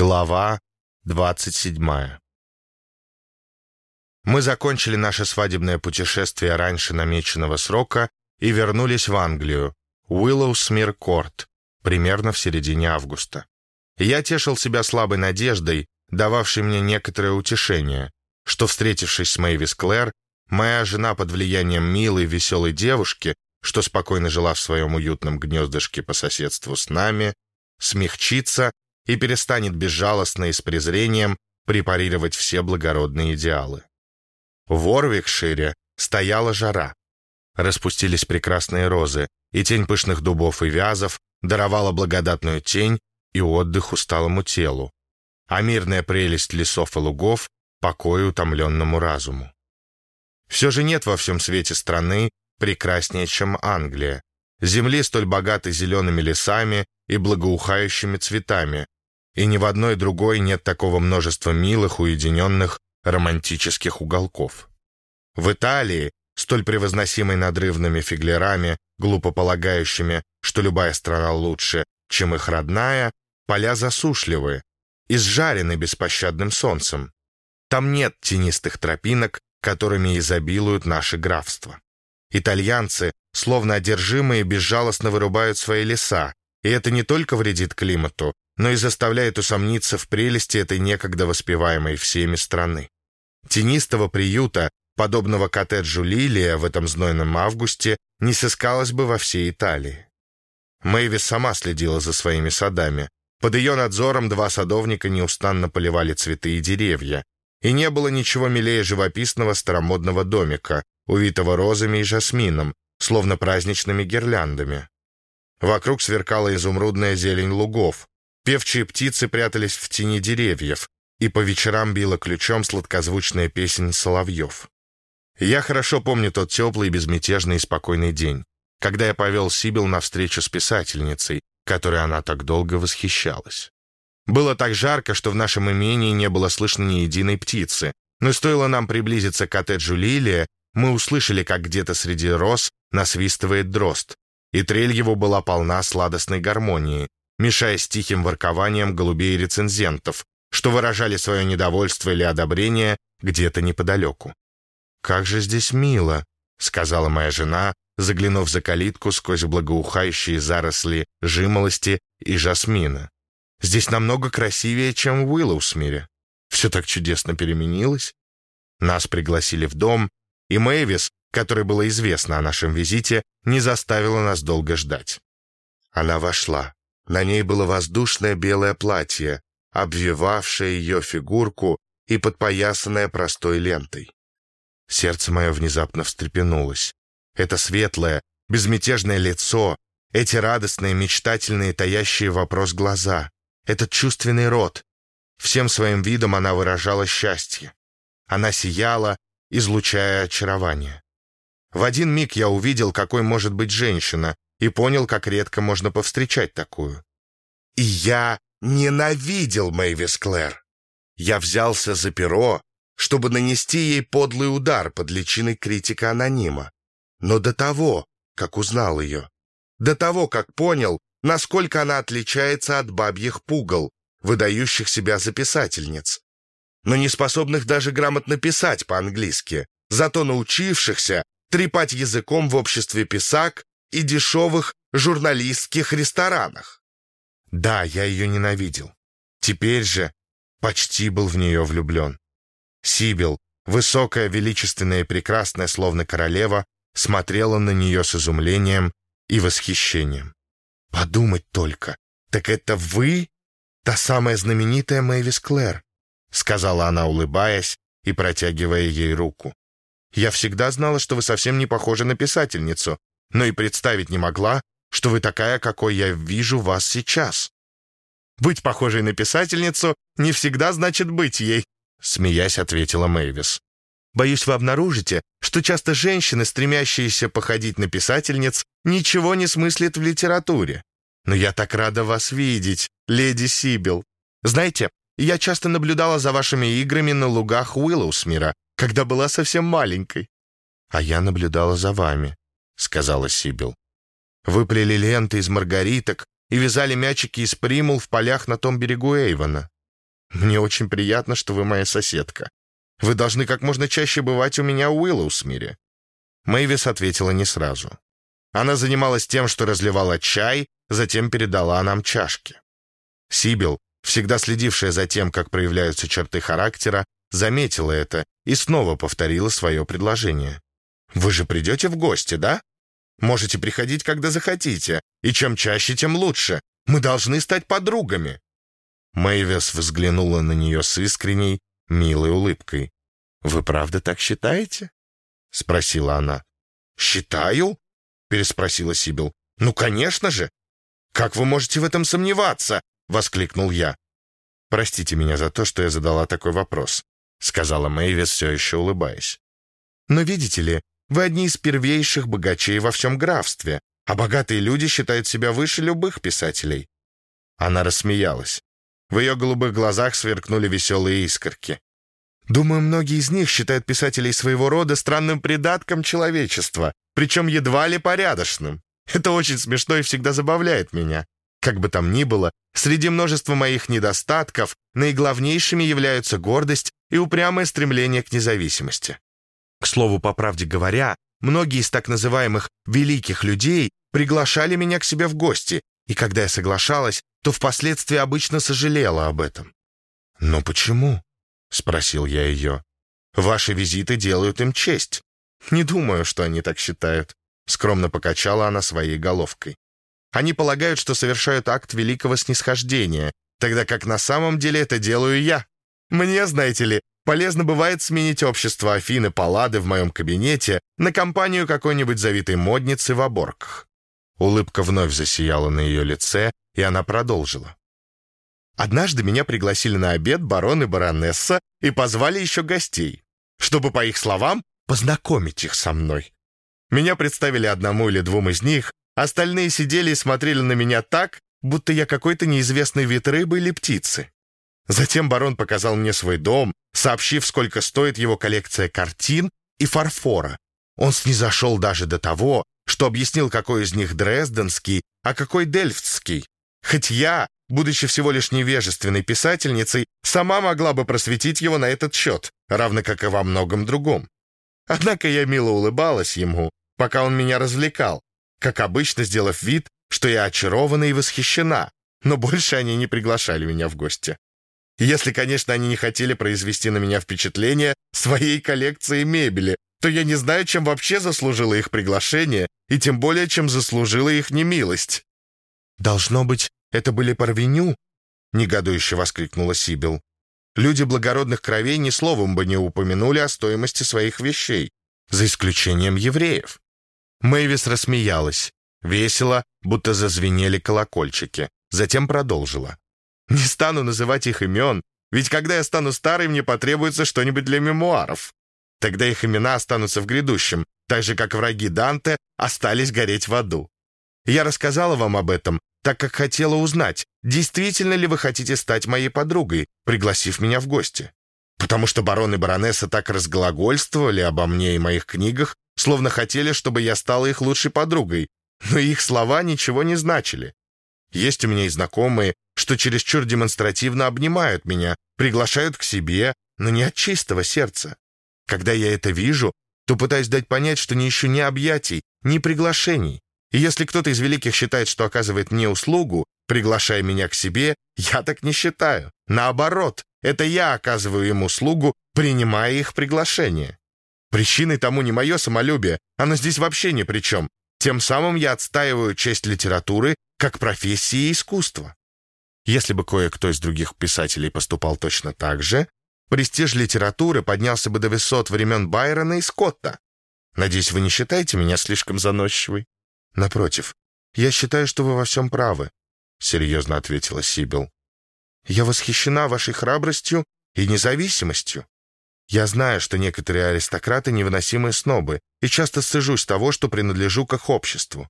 Глава 27 Мы закончили наше свадебное путешествие раньше намеченного срока и вернулись в Англию, Уиллоусмир-Корт, примерно в середине августа. Я тешил себя слабой надеждой, дававшей мне некоторое утешение, что, встретившись с Мэйвис Клэр, моя жена под влиянием милой, веселой девушки, что спокойно жила в своем уютном гнездышке по соседству с нами, смягчится и перестанет безжалостно и с презрением препарировать все благородные идеалы. В Орвикшире стояла жара. Распустились прекрасные розы, и тень пышных дубов и вязов даровала благодатную тень и отдых усталому телу, а мирная прелесть лесов и лугов — покой утомленному разуму. Все же нет во всем свете страны прекраснее, чем Англия, земли столь богатой зелеными лесами и благоухающими цветами, и ни в одной другой нет такого множества милых, уединенных, романтических уголков. В Италии, столь превозносимой надрывными фиглерами, глупо полагающими, что любая страна лучше, чем их родная, поля засушливы, изжарены беспощадным солнцем. Там нет тенистых тропинок, которыми изобилуют наши графства. Итальянцы, словно одержимые, безжалостно вырубают свои леса, и это не только вредит климату, но и заставляет усомниться в прелести этой некогда воспеваемой всеми страны. Тенистого приюта, подобного коттеджу Лилия в этом знойном августе, не сыскалось бы во всей Италии. Мэйвис сама следила за своими садами. Под ее надзором два садовника неустанно поливали цветы и деревья, и не было ничего милее живописного старомодного домика, увитого розами и жасмином, словно праздничными гирляндами. Вокруг сверкала изумрудная зелень лугов, Певчие птицы прятались в тени деревьев, и по вечерам била ключом сладкозвучная песень соловьев. Я хорошо помню тот теплый, безмятежный и спокойный день, когда я повел Сибил на встречу с писательницей, которой она так долго восхищалась. Было так жарко, что в нашем имении не было слышно ни единой птицы, но стоило нам приблизиться к коттеджу Лилия, мы услышали, как где-то среди роз насвистывает дрозд, и трель его была полна сладостной гармонии, мешая с тихим воркованием голубей рецензентов, что выражали свое недовольство или одобрение где-то неподалеку. «Как же здесь мило», — сказала моя жена, заглянув за калитку сквозь благоухающие заросли жимолости и жасмина. «Здесь намного красивее, чем в Уиллоусмире. Все так чудесно переменилось». Нас пригласили в дом, и Мэйвис, которой было известно о нашем визите, не заставила нас долго ждать. Она вошла. На ней было воздушное белое платье, обвивавшее ее фигурку и подпоясанное простой лентой. Сердце мое внезапно встрепенулось. Это светлое, безмятежное лицо, эти радостные, мечтательные, таящие вопрос глаза, этот чувственный рот. Всем своим видом она выражала счастье. Она сияла, излучая очарование. В один миг я увидел, какой может быть женщина, и понял, как редко можно повстречать такую. И я ненавидел Мэйвис Клэр. Я взялся за перо, чтобы нанести ей подлый удар под личиной критика анонима. Но до того, как узнал ее, до того, как понял, насколько она отличается от бабьих пугал, выдающих себя за писательниц, но не способных даже грамотно писать по-английски, зато научившихся трепать языком в обществе писак и дешевых журналистских ресторанах. Да, я ее ненавидел. Теперь же почти был в нее влюблен. Сибил, высокая, величественная и прекрасная, словно королева, смотрела на нее с изумлением и восхищением. «Подумать только, так это вы, та самая знаменитая Мэйвис Клэр?» сказала она, улыбаясь и протягивая ей руку. «Я всегда знала, что вы совсем не похожи на писательницу, но и представить не могла, что вы такая, какой я вижу вас сейчас. Быть похожей на писательницу не всегда значит быть ей, смеясь, ответила Мэйвис. Боюсь, вы обнаружите, что часто женщины, стремящиеся походить на писательниц, ничего не смыслят в литературе. Но я так рада вас видеть, леди Сибил. Знаете, я часто наблюдала за вашими играми на лугах Уиллоусмира, когда была совсем маленькой. А я наблюдала за вами, сказала Сибил. Выплели ленты из маргариток и вязали мячики из примул в полях на том берегу Эйвона. Мне очень приятно, что вы моя соседка. Вы должны как можно чаще бывать у меня у Уиллоусмире». Мэйвис ответила не сразу. Она занималась тем, что разливала чай, затем передала нам чашки. Сибил, всегда следившая за тем, как проявляются черты характера, заметила это и снова повторила свое предложение. «Вы же придете в гости, да? Можете приходить, когда захотите, и чем чаще, тем лучше. Мы должны стать подругами». Мэйвес взглянула на нее с искренней, милой улыбкой. «Вы правда так считаете?» — спросила она. «Считаю?» — переспросила Сибил. «Ну, конечно же! Как вы можете в этом сомневаться?» — воскликнул я. «Простите меня за то, что я задала такой вопрос», — сказала Мэйвис, все еще улыбаясь. «Но видите ли, вы одни из первейших богачей во всем графстве, а богатые люди считают себя выше любых писателей». Она рассмеялась. В ее голубых глазах сверкнули веселые искорки. Думаю, многие из них считают писателей своего рода странным придатком человечества, причем едва ли порядочным. Это очень смешно и всегда забавляет меня. Как бы там ни было, среди множества моих недостатков наиглавнейшими являются гордость и упрямое стремление к независимости. К слову, по правде говоря, многие из так называемых «великих людей» приглашали меня к себе в гости, и когда я соглашалась, то впоследствии обычно сожалела об этом. «Но почему?» — спросил я ее. «Ваши визиты делают им честь. Не думаю, что они так считают», — скромно покачала она своей головкой. «Они полагают, что совершают акт великого снисхождения, тогда как на самом деле это делаю я. Мне, знаете ли, полезно бывает сменить общество Афины Паллады в моем кабинете на компанию какой-нибудь завитой модницы в оборках». Улыбка вновь засияла на ее лице, и она продолжила. Однажды меня пригласили на обед барон и баронесса и позвали еще гостей, чтобы, по их словам, познакомить их со мной. Меня представили одному или двум из них, остальные сидели и смотрели на меня так, будто я какой-то неизвестный вид рыбы или птицы. Затем барон показал мне свой дом, сообщив, сколько стоит его коллекция картин и фарфора. Он снизошел даже до того, что объяснил, какой из них дрезденский, а какой дельфтский. Хоть я, будучи всего лишь невежественной писательницей, сама могла бы просветить его на этот счет, равно как и во многом другом. Однако я мило улыбалась ему, пока он меня развлекал, как обычно сделав вид, что я очарована и восхищена, но больше они не приглашали меня в гости. Если, конечно, они не хотели произвести на меня впечатление своей коллекции мебели, то я не знаю, чем вообще заслужила их приглашение, и тем более, чем заслужила их немилость. «Должно быть, это были Парвеню?» — негодующе воскликнула Сибил. «Люди благородных кровей ни словом бы не упомянули о стоимости своих вещей, за исключением евреев». Мэйвис рассмеялась, весело, будто зазвенели колокольчики, затем продолжила. «Не стану называть их имен, ведь когда я стану старой, мне потребуется что-нибудь для мемуаров. Тогда их имена останутся в грядущем, так же, как враги Данте остались гореть в аду. Я рассказала вам об этом, так как хотела узнать, действительно ли вы хотите стать моей подругой, пригласив меня в гости. Потому что барон и баронесса так разглагольствовали обо мне и моих книгах, словно хотели, чтобы я стала их лучшей подругой, но их слова ничего не значили. Есть у меня и знакомые, что чересчур демонстративно обнимают меня, приглашают к себе, но не от чистого сердца. Когда я это вижу, то пытаюсь дать понять, что не ищу ни объятий, ни приглашений, и если кто-то из великих считает, что оказывает мне услугу, приглашая меня к себе, я так не считаю. Наоборот, это я оказываю им услугу, принимая их приглашение. Причиной тому не мое самолюбие, оно здесь вообще ни при чем. Тем самым я отстаиваю честь литературы как профессии искусства. Если бы кое-кто из других писателей поступал точно так же, престиж литературы поднялся бы до высот времен Байрона и Скотта. Надеюсь, вы не считаете меня слишком заносчивой? «Напротив, я считаю, что вы во всем правы», — серьезно ответила Сибил. «Я восхищена вашей храбростью и независимостью. Я знаю, что некоторые аристократы невыносимые снобы, и часто стыжусь того, что принадлежу к их обществу.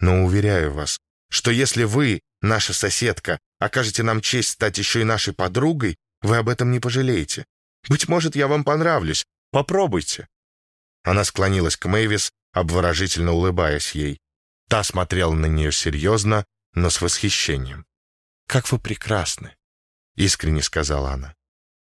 Но уверяю вас, что если вы, наша соседка, окажете нам честь стать еще и нашей подругой, вы об этом не пожалеете. Быть может, я вам понравлюсь. Попробуйте». Она склонилась к Мэйвис, обворожительно улыбаясь ей. Та смотрела на нее серьезно, но с восхищением. «Как вы прекрасны! — искренне сказала она.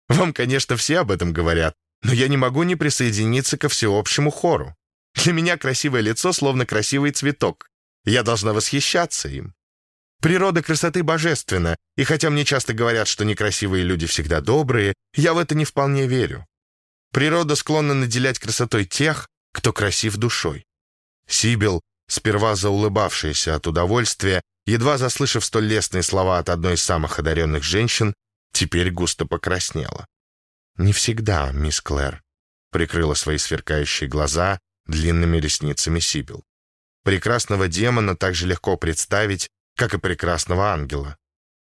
«Вам, конечно, все об этом говорят, но я не могу не присоединиться ко всеобщему хору. Для меня красивое лицо словно красивый цветок. Я должна восхищаться им. Природа красоты божественна, и хотя мне часто говорят, что некрасивые люди всегда добрые, я в это не вполне верю. Природа склонна наделять красотой тех, кто красив душой. Сибил, сперва заулыбавшаяся от удовольствия, едва заслышав столь лестные слова от одной из самых одаренных женщин, теперь густо покраснела. «Не всегда, мисс Клэр», — прикрыла свои сверкающие глаза длинными ресницами Сибил. «Прекрасного демона так же легко представить, как и прекрасного ангела».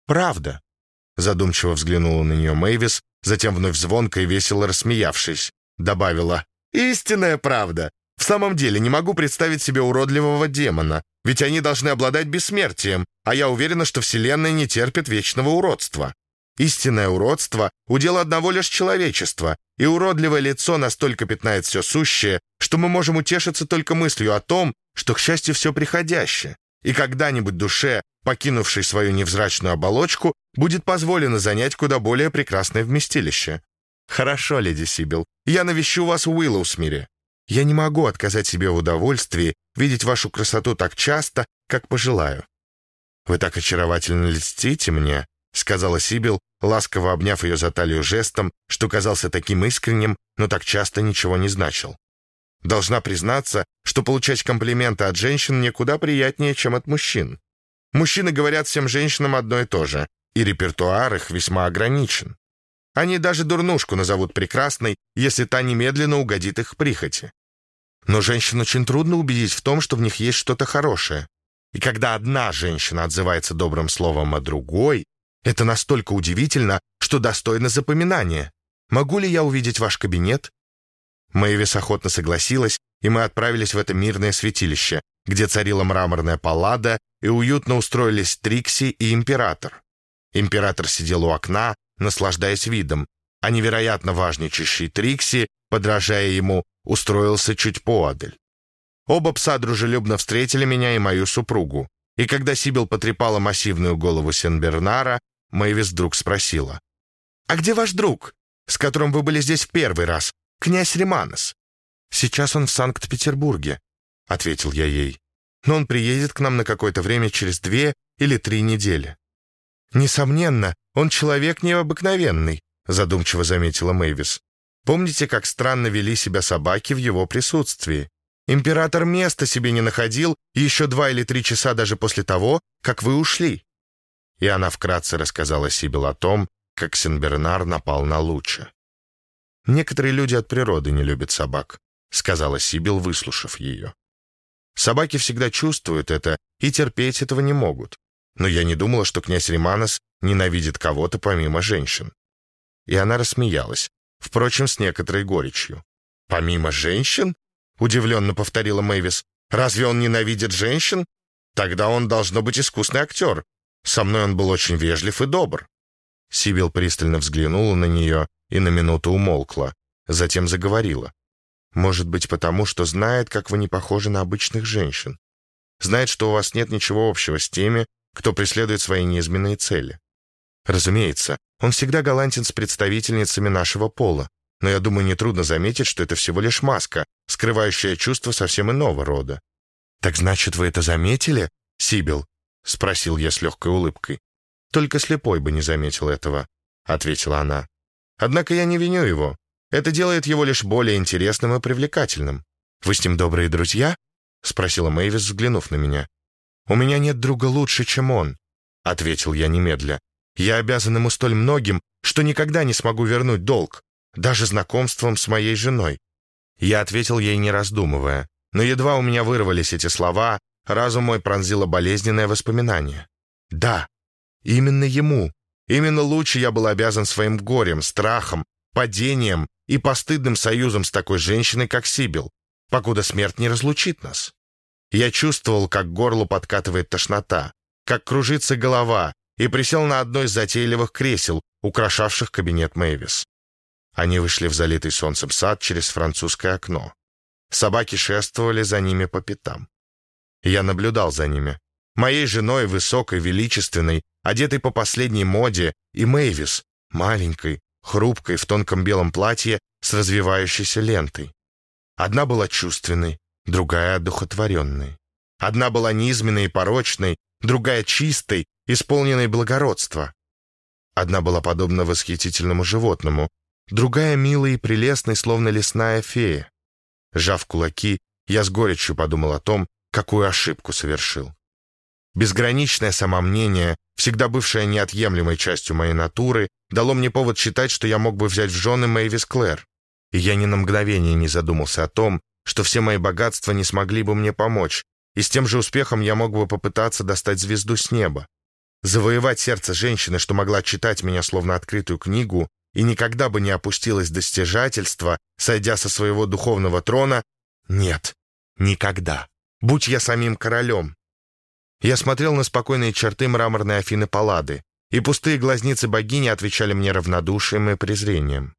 «Правда», — задумчиво взглянула на нее Мэйвис, затем вновь звонко и весело рассмеявшись, добавила «Истинная правда! В самом деле не могу представить себе уродливого демона, ведь они должны обладать бессмертием, а я уверена, что Вселенная не терпит вечного уродства. Истинное уродство — удел одного лишь человечества, и уродливое лицо настолько пятнает все сущее, что мы можем утешиться только мыслью о том, что, к счастью, все приходящее, и когда-нибудь душе, покинувшей свою невзрачную оболочку, будет позволено занять куда более прекрасное вместилище. Хорошо, леди Сибил, я навещу вас в Уиллоусмире. Я не могу отказать себе в удовольствии видеть вашу красоту так часто, как пожелаю. Вы так очаровательно льстите мне, — сказала Сибил, ласково обняв ее за талию жестом, что казался таким искренним, но так часто ничего не значил. Должна признаться, что получать комплименты от женщин мне куда приятнее, чем от мужчин. Мужчины говорят всем женщинам одно и то же, и репертуар их весьма ограничен. Они даже дурнушку назовут прекрасной, если та немедленно угодит их прихоти. Но женщин очень трудно убедить в том, что в них есть что-то хорошее. И когда одна женщина отзывается добрым словом о другой, это настолько удивительно, что достойно запоминания. Могу ли я увидеть ваш кабинет?» Мэйвис охотно согласилась, и мы отправились в это мирное святилище, где царила мраморная паллада, и уютно устроились Трикси и Император. Император сидел у окна, наслаждаясь видом, а невероятно важничащий Трикси, подражая ему, устроился чуть поодаль. Оба пса дружелюбно встретили меня и мою супругу, и когда Сибил потрепала массивную голову Сен-Бернара, Мэйвис вдруг спросила. «А где ваш друг, с которым вы были здесь в первый раз, князь Риманос?» «Сейчас он в Санкт-Петербурге», — ответил я ей. «Но он приедет к нам на какое-то время через две или три недели». «Несомненно, он человек необыкновенный», — задумчиво заметила Мэйвис. «Помните, как странно вели себя собаки в его присутствии? Император места себе не находил еще два или три часа даже после того, как вы ушли». И она вкратце рассказала Сибил о том, как Сенбернар напал на Луча. «Некоторые люди от природы не любят собак», — сказала Сибил, выслушав ее. «Собаки всегда чувствуют это и терпеть этого не могут. Но я не думала, что князь Риманос ненавидит кого-то помимо женщин». И она рассмеялась, впрочем, с некоторой горечью. «Помимо женщин?» — удивленно повторила Мэйвис. «Разве он ненавидит женщин? Тогда он должно быть искусный актер, со мной он был очень вежлив и добр». Сибил пристально взглянула на нее и на минуту умолкла, затем заговорила. «Может быть, потому что знает, как вы не похожи на обычных женщин. Знает, что у вас нет ничего общего с теми, кто преследует свои неизменные цели. Разумеется, он всегда галантен с представительницами нашего пола, но я думаю, нетрудно заметить, что это всего лишь маска, скрывающая чувства совсем иного рода. «Так значит, вы это заметили, Сибил?» — спросил я с легкой улыбкой. «Только слепой бы не заметил этого», — ответила она. «Однако я не виню его. Это делает его лишь более интересным и привлекательным. Вы с ним добрые друзья?» — спросила Мэйвис, взглянув на меня. «У меня нет друга лучше, чем он», — ответил я немедля. «Я обязан ему столь многим, что никогда не смогу вернуть долг, даже знакомством с моей женой». Я ответил ей, не раздумывая, но едва у меня вырвались эти слова, Разум мой пронзило болезненное воспоминание. Да, именно ему, именно лучше я был обязан своим горем, страхом, падением и постыдным союзом с такой женщиной, как Сибил, покуда смерть не разлучит нас. Я чувствовал, как горло подкатывает тошнота, как кружится голова, и присел на одно из затейливых кресел, украшавших кабинет Мэйвис. Они вышли в залитый солнцем сад через французское окно. Собаки шествовали за ними по пятам. Я наблюдал за ними. Моей женой, высокой, величественной, одетой по последней моде, и Мэйвис, маленькой, хрупкой, в тонком белом платье с развивающейся лентой. Одна была чувственной, другая — одухотворенной. Одна была низменной и порочной, другая — чистой, исполненной благородства. Одна была подобна восхитительному животному, другая — милой и прелестной, словно лесная фея. Жав кулаки, я с горечью подумал о том, какую ошибку совершил. Безграничное самомнение, всегда бывшее неотъемлемой частью моей натуры, дало мне повод считать, что я мог бы взять в жены Мэйвис Клэр. И я ни на мгновение не задумался о том, что все мои богатства не смогли бы мне помочь, и с тем же успехом я мог бы попытаться достать звезду с неба. Завоевать сердце женщины, что могла читать меня словно открытую книгу, и никогда бы не опустилось достижательство, сойдя со своего духовного трона, нет, никогда. Будь я самим королем. Я смотрел на спокойные черты мраморной Афины Паллады, и пустые глазницы богини отвечали мне равнодушием и презрением.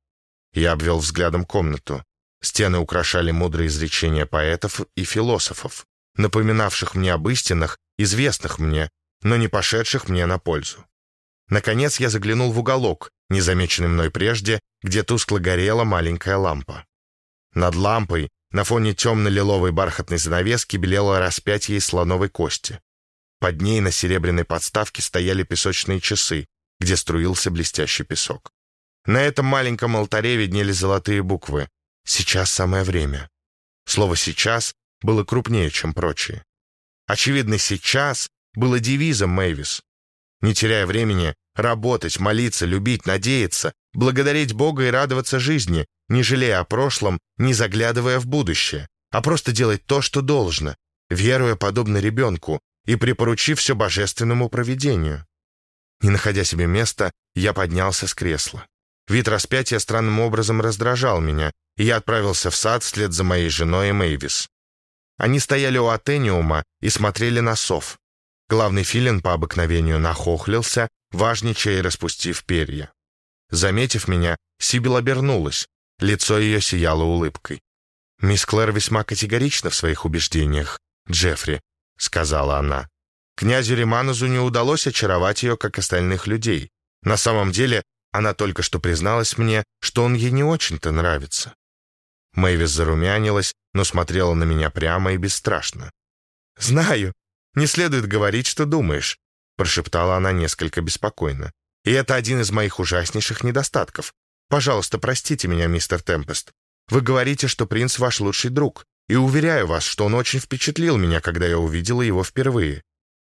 Я обвел взглядом комнату. Стены украшали мудрые изречения поэтов и философов, напоминавших мне об истинах, известных мне, но не пошедших мне на пользу. Наконец я заглянул в уголок, незамеченный мной прежде, где тускло горела маленькая лампа. Над лампой, на фоне темно-лиловой бархатной занавески, белело распятие из слоновой кости. Под ней на серебряной подставке стояли песочные часы, где струился блестящий песок. На этом маленьком алтаре виднелись золотые буквы. «Сейчас самое время». Слово «сейчас» было крупнее, чем прочие. Очевидно, «сейчас» было девизом Мэйвис. Не теряя времени, работать, молиться, любить, надеяться, благодарить Бога и радоваться жизни, не жалея о прошлом, не заглядывая в будущее, а просто делать то, что должно, веруя подобно ребенку и припоручив все божественному провидению. Не находя себе места, я поднялся с кресла. Вид распятия странным образом раздражал меня, и я отправился в сад вслед за моей женой и Мэйвис. Они стояли у Атениума и смотрели на сов. Главный филин по обыкновению нахохлился, важничая и распустив перья. Заметив меня, Сибил обернулась, лицо ее сияло улыбкой. «Мисс Клэр весьма категорична в своих убеждениях, Джеффри», — сказала она. Князю Риманузу не удалось очаровать ее, как остальных людей. На самом деле, она только что призналась мне, что он ей не очень-то нравится. Мэйвис зарумянилась, но смотрела на меня прямо и бесстрашно. «Знаю, не следует говорить, что думаешь», прошептала она несколько беспокойно. «И это один из моих ужаснейших недостатков. Пожалуйста, простите меня, мистер Темпест. Вы говорите, что принц ваш лучший друг, и уверяю вас, что он очень впечатлил меня, когда я увидела его впервые.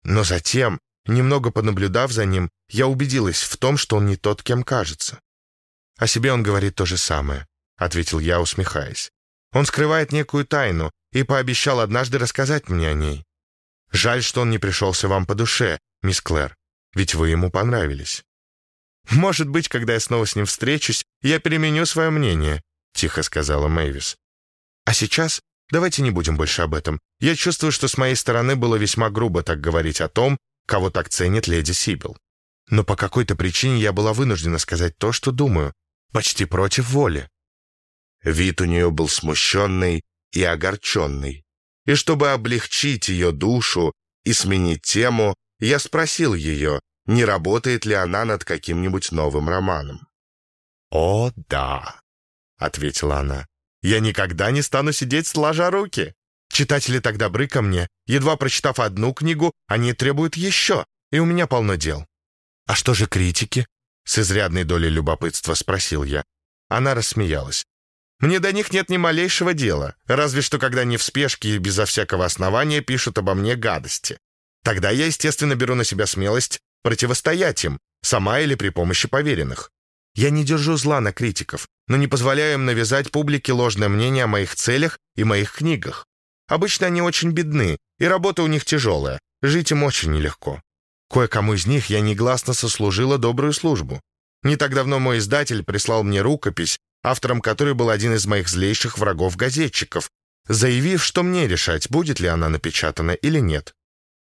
Но затем, немного понаблюдав за ним, я убедилась в том, что он не тот, кем кажется. О себе он говорит то же самое, — ответил я, усмехаясь. Он скрывает некую тайну и пообещал однажды рассказать мне о ней. Жаль, что он не пришелся вам по душе, мисс Клэр, ведь вы ему понравились. Может быть, когда я снова с ним встречусь, я переменю свое мнение, тихо сказала Мэйвис. А сейчас давайте не будем больше об этом. Я чувствую, что с моей стороны было весьма грубо так говорить о том, кого так ценит леди Сибил. Но по какой-то причине я была вынуждена сказать то, что думаю, почти против воли. Вид у нее был смущенный и огорченный. И чтобы облегчить ее душу и сменить тему, я спросил ее, не работает ли она над каким-нибудь новым романом. «О, да», — ответила она, — «я никогда не стану сидеть сложа руки. Читатели так добры ко мне. Едва прочитав одну книгу, они требуют еще, и у меня полно дел». «А что же критики?» — с изрядной долей любопытства спросил я. Она рассмеялась. Мне до них нет ни малейшего дела, разве что когда они в спешке и безо всякого основания пишут обо мне гадости. Тогда я, естественно, беру на себя смелость противостоять им, сама или при помощи поверенных. Я не держу зла на критиков, но не позволяю им навязать публике ложное мнение о моих целях и моих книгах. Обычно они очень бедны, и работа у них тяжелая, жить им очень нелегко. Кое-кому из них я негласно сослужила добрую службу. Не так давно мой издатель прислал мне рукопись, автором которой был один из моих злейших врагов-газетчиков, заявив, что мне решать, будет ли она напечатана или нет.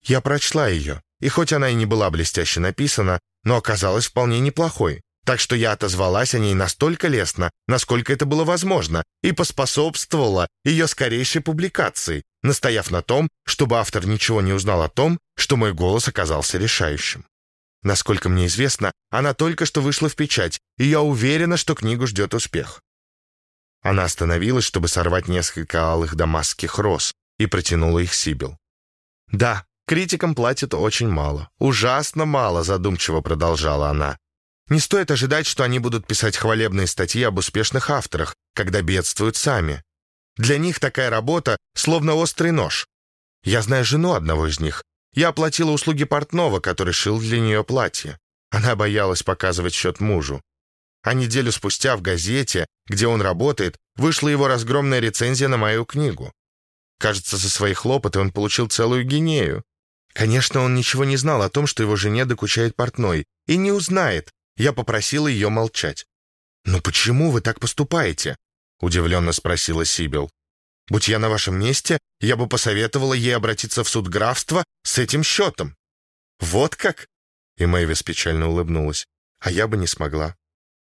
Я прочла ее, и хоть она и не была блестяще написана, но оказалась вполне неплохой, так что я отозвалась о ней настолько лестно, насколько это было возможно, и поспособствовала ее скорейшей публикации, настояв на том, чтобы автор ничего не узнал о том, что мой голос оказался решающим. Насколько мне известно, она только что вышла в печать, и я уверена, что книгу ждет успех». Она остановилась, чтобы сорвать несколько алых дамасских роз, и протянула их Сибил. «Да, критикам платят очень мало. Ужасно мало», — задумчиво продолжала она. «Не стоит ожидать, что они будут писать хвалебные статьи об успешных авторах, когда бедствуют сами. Для них такая работа словно острый нож. Я знаю жену одного из них. Я оплатила услуги портного, который шил для нее платье. Она боялась показывать счет мужу. А неделю спустя в газете, где он работает, вышла его разгромная рецензия на мою книгу. Кажется, за свои хлопоты он получил целую гинею. Конечно, он ничего не знал о том, что его жене докучает портной, и не узнает. Я попросила ее молчать. «Но почему вы так поступаете?» — удивленно спросила Сибил. «Будь я на вашем месте, я бы посоветовала ей обратиться в суд графства с этим счетом». «Вот как?» — и Мэйвис печально улыбнулась. «А я бы не смогла.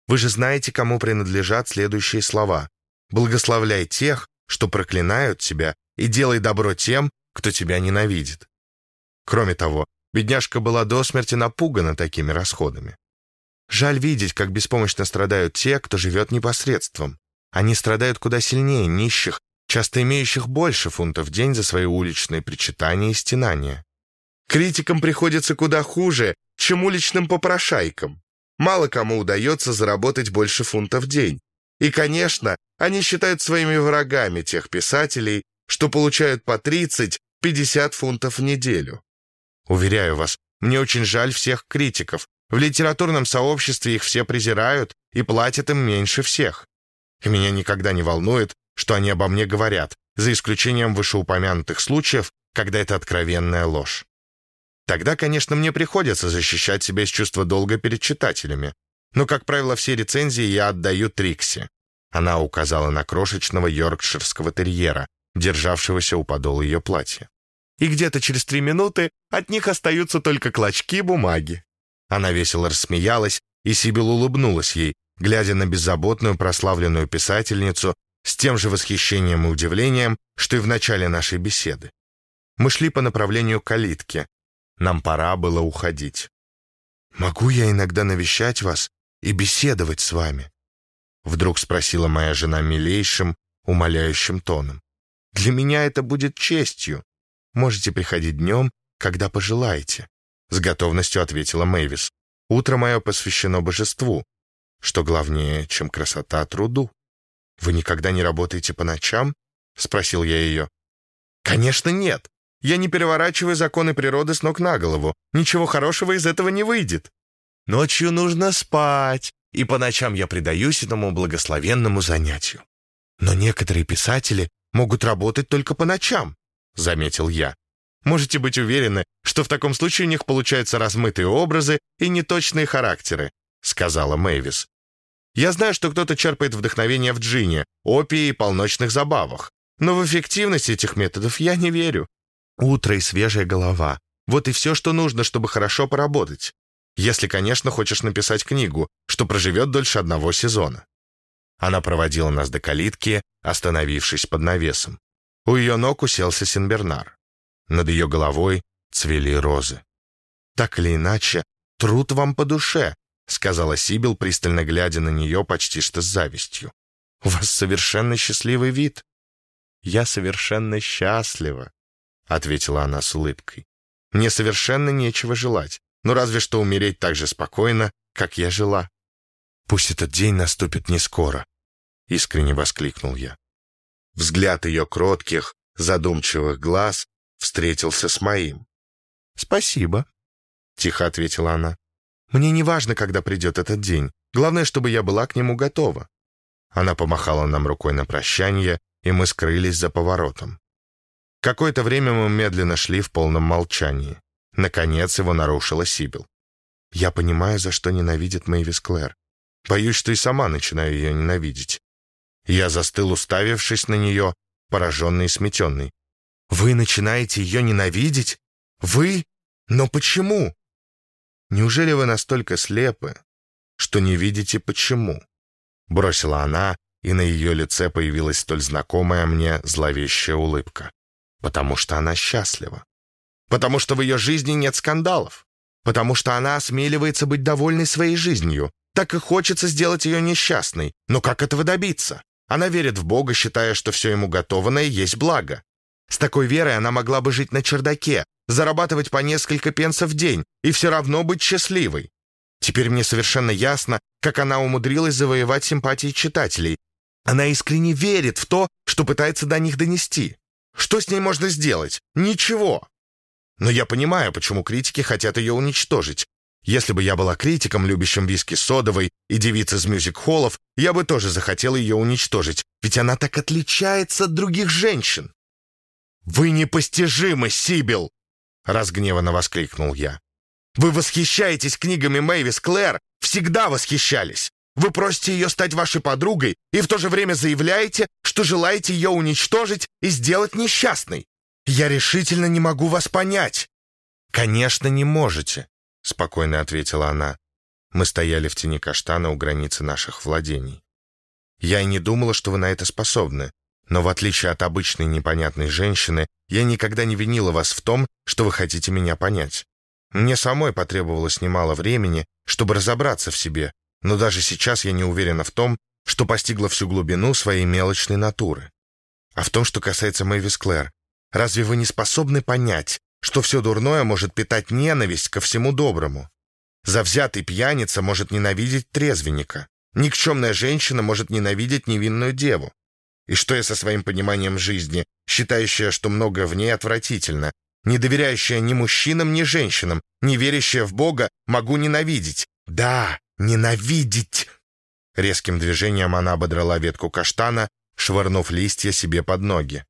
Вы же знаете, кому принадлежат следующие слова. Благословляй тех, что проклинают тебя, и делай добро тем, кто тебя ненавидит. Кроме того, бедняжка была до смерти напугана такими расходами. Жаль видеть, как беспомощно страдают те, кто живет непосредством. Они страдают куда сильнее нищих, часто имеющих больше фунтов в день за свои уличные причитания и стенания. Критикам приходится куда хуже, чем уличным попрошайкам. Мало кому удается заработать больше фунтов в день. И, конечно, они считают своими врагами тех писателей, что получают по 30-50 фунтов в неделю. Уверяю вас, мне очень жаль всех критиков. В литературном сообществе их все презирают и платят им меньше всех. И меня никогда не волнует, что они обо мне говорят, за исключением вышеупомянутых случаев, когда это откровенная ложь. Тогда, конечно, мне приходится защищать себя из чувства долга перед читателями. Но, как правило, все рецензии я отдаю Трикси. Она указала на крошечного йоркширского терьера, державшегося у подола ее платья. И где-то через три минуты от них остаются только клочки бумаги. Она весело рассмеялась, и Сибил улыбнулась ей, глядя на беззаботную прославленную писательницу с тем же восхищением и удивлением, что и в начале нашей беседы. Мы шли по направлению к калитке, нам пора было уходить. «Могу я иногда навещать вас и беседовать с вами?» Вдруг спросила моя жена милейшим, умоляющим тоном. «Для меня это будет честью. Можете приходить днем, когда пожелаете», — с готовностью ответила Мэйвис. «Утро мое посвящено божеству, что главнее, чем красота труду. Вы никогда не работаете по ночам?» — спросил я ее. «Конечно нет. Я не переворачиваю законы природы с ног на голову. Ничего хорошего из этого не выйдет. Ночью нужно спать, и по ночам я предаюсь этому благословенному занятию. Но некоторые писатели могут работать только по ночам, заметил я. Можете быть уверены, что в таком случае у них получаются размытые образы и неточные характеры, сказала Мэйвис. Я знаю, что кто-то черпает вдохновение в джине, опии и полночных забавах, но в эффективность этих методов я не верю. Утро и свежая голова. Вот и все, что нужно, чтобы хорошо поработать. Если, конечно, хочешь написать книгу, что проживет дольше одного сезона. Она проводила нас до калитки, остановившись под навесом. У ее ног уселся Синбернар. Над ее головой цвели розы. «Так или иначе, труд вам по душе», — сказала Сибил, пристально глядя на нее почти что с завистью. «У вас совершенно счастливый вид». «Я совершенно счастлива», ответила она с улыбкой. «Мне совершенно нечего желать, но разве что умереть так же спокойно, как я жила». «Пусть этот день наступит не скоро», — искренне воскликнул я. Взгляд ее кротких, задумчивых глаз встретился с моим. «Спасибо», — тихо ответила она. «Мне не важно, когда придет этот день. Главное, чтобы я была к нему готова». Она помахала нам рукой на прощание, и мы скрылись за поворотом. Какое-то время мы медленно шли в полном молчании. Наконец его нарушила Сибил. «Я понимаю, за что ненавидит Мэйвис Клэр. Боюсь, что и сама начинаю ее ненавидеть». Я застыл, уставившись на нее, пораженный и сметенный. «Вы начинаете ее ненавидеть? Вы? Но почему?» «Неужели вы настолько слепы, что не видите почему?» Бросила она, и на ее лице появилась столь знакомая мне зловещая улыбка. Потому что она счастлива. Потому что в ее жизни нет скандалов. потому что она осмеливается быть довольной своей жизнью. Так и хочется сделать ее несчастной. Но как этого добиться? Она верит в Бога, считая, что все ему готованное есть благо. С такой верой она могла бы жить на чердаке, зарабатывать по несколько пенсов в день и все равно быть счастливой. Теперь мне совершенно ясно, как она умудрилась завоевать симпатии читателей. Она искренне верит в то, что пытается до них донести. Что с ней можно сделать? Ничего. Но я понимаю, почему критики хотят ее уничтожить. Если бы я была критиком, любящим виски содовой и девиц из мюзик-холлов, я бы тоже захотел ее уничтожить, ведь она так отличается от других женщин. «Вы непостижимы, Сибил!» — разгневанно воскликнул я. «Вы восхищаетесь книгами Мэйвис Клэр, всегда восхищались. Вы просите ее стать вашей подругой и в то же время заявляете, что желаете ее уничтожить и сделать несчастной. Я решительно не могу вас понять». «Конечно, не можете», — спокойно ответила она. Мы стояли в тени каштана у границы наших владений. «Я и не думала, что вы на это способны. Но в отличие от обычной непонятной женщины, я никогда не винила вас в том, что вы хотите меня понять. Мне самой потребовалось немало времени, чтобы разобраться в себе, но даже сейчас я не уверена в том, что постигла всю глубину своей мелочной натуры. А в том, что касается Мэйвис Клэр, Разве вы не способны понять, что все дурное может питать ненависть ко всему доброму? Завзятый пьяница может ненавидеть трезвенника. Никчемная женщина может ненавидеть невинную деву. И что я со своим пониманием жизни, считающая, что многое в ней отвратительно, не доверяющая ни мужчинам, ни женщинам, не верящая в Бога, могу ненавидеть. Да, ненавидеть!» Резким движением она ободрала ветку каштана, швырнув листья себе под ноги.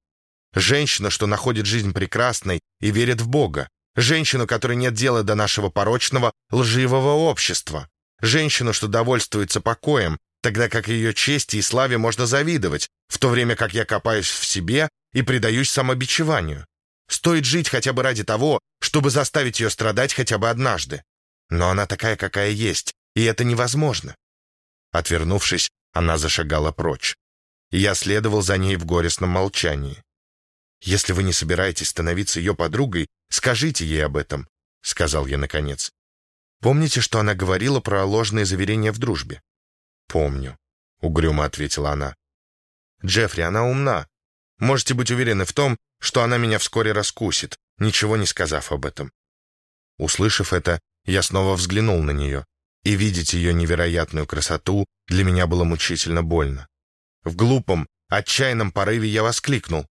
Женщина, что находит жизнь прекрасной и верит в Бога. Женщину, которой нет дела до нашего порочного, лживого общества. Женщину, что довольствуется покоем, тогда как ее чести и славе можно завидовать, в то время как я копаюсь в себе и предаюсь самобичеванию. Стоит жить хотя бы ради того, чтобы заставить ее страдать хотя бы однажды. Но она такая, какая есть, и это невозможно. Отвернувшись, она зашагала прочь. Я следовал за ней в горестном молчании. «Если вы не собираетесь становиться ее подругой, скажите ей об этом», — сказал я наконец. «Помните, что она говорила про ложные заверения в дружбе?» «Помню», — угрюмо ответила она. «Джеффри, она умна. Можете быть уверены в том, что она меня вскоре раскусит, ничего не сказав об этом». Услышав это, я снова взглянул на нее, и видеть ее невероятную красоту для меня было мучительно больно. В глупом, отчаянном порыве я воскликнул.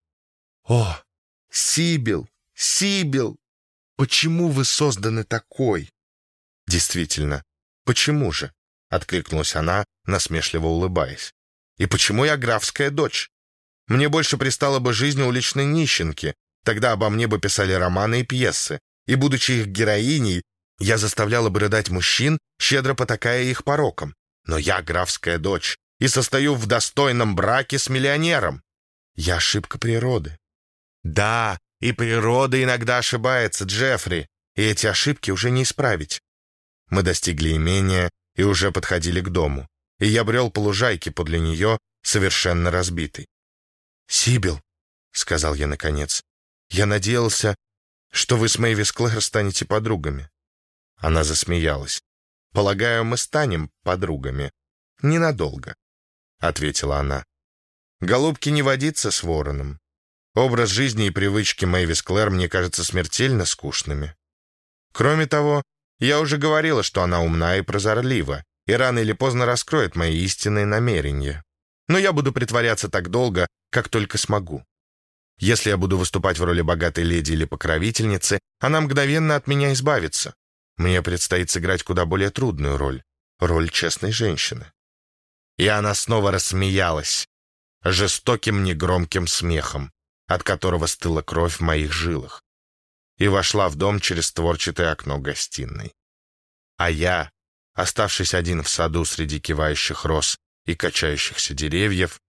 «О, Сибил, Сибил, почему вы созданы такой?» «Действительно, почему же?» — откликнулась она, насмешливо улыбаясь. «И почему я графская дочь? Мне больше пристала бы жизнь уличной нищенки, тогда обо мне бы писали романы и пьесы, и, будучи их героиней, я заставляла бы рыдать мужчин, щедро потакая их пороком. Но я графская дочь и состою в достойном браке с миллионером. Я ошибка природы. Да, и природа иногда ошибается, Джеффри, и эти ошибки уже не исправить. Мы достигли имения и уже подходили к дому, и я брел по лужайке подле нее, совершенно разбитый. «Сибил», — сказал я наконец, — «я надеялся, что вы с Мэйвис Клэр станете подругами». Она засмеялась. «Полагаю, мы станем подругами. Ненадолго», — ответила она. «Голубки не водится с вороном. Образ жизни и привычки Мэйвис Клэр мне кажутся смертельно скучными. Кроме того, я уже говорила, что она умна и прозорлива, и рано или поздно раскроет мои истинные намерения. Но я буду притворяться так долго, как только смогу. Если я буду выступать в роли богатой леди или покровительницы, она мгновенно от меня избавится. Мне предстоит сыграть куда более трудную роль — роль честной женщины. И она снова рассмеялась, жестоким негромким смехом от которого стыла кровь в моих жилах, и вошла в дом через творчатое окно гостиной. А я, оставшись один в саду среди кивающих роз и качающихся деревьев,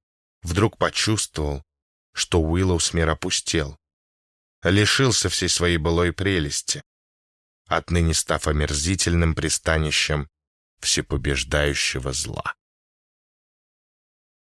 вдруг почувствовал, что Уиллоусмир опустел, лишился всей своей былой прелести, отныне став омерзительным пристанищем всепобеждающего зла.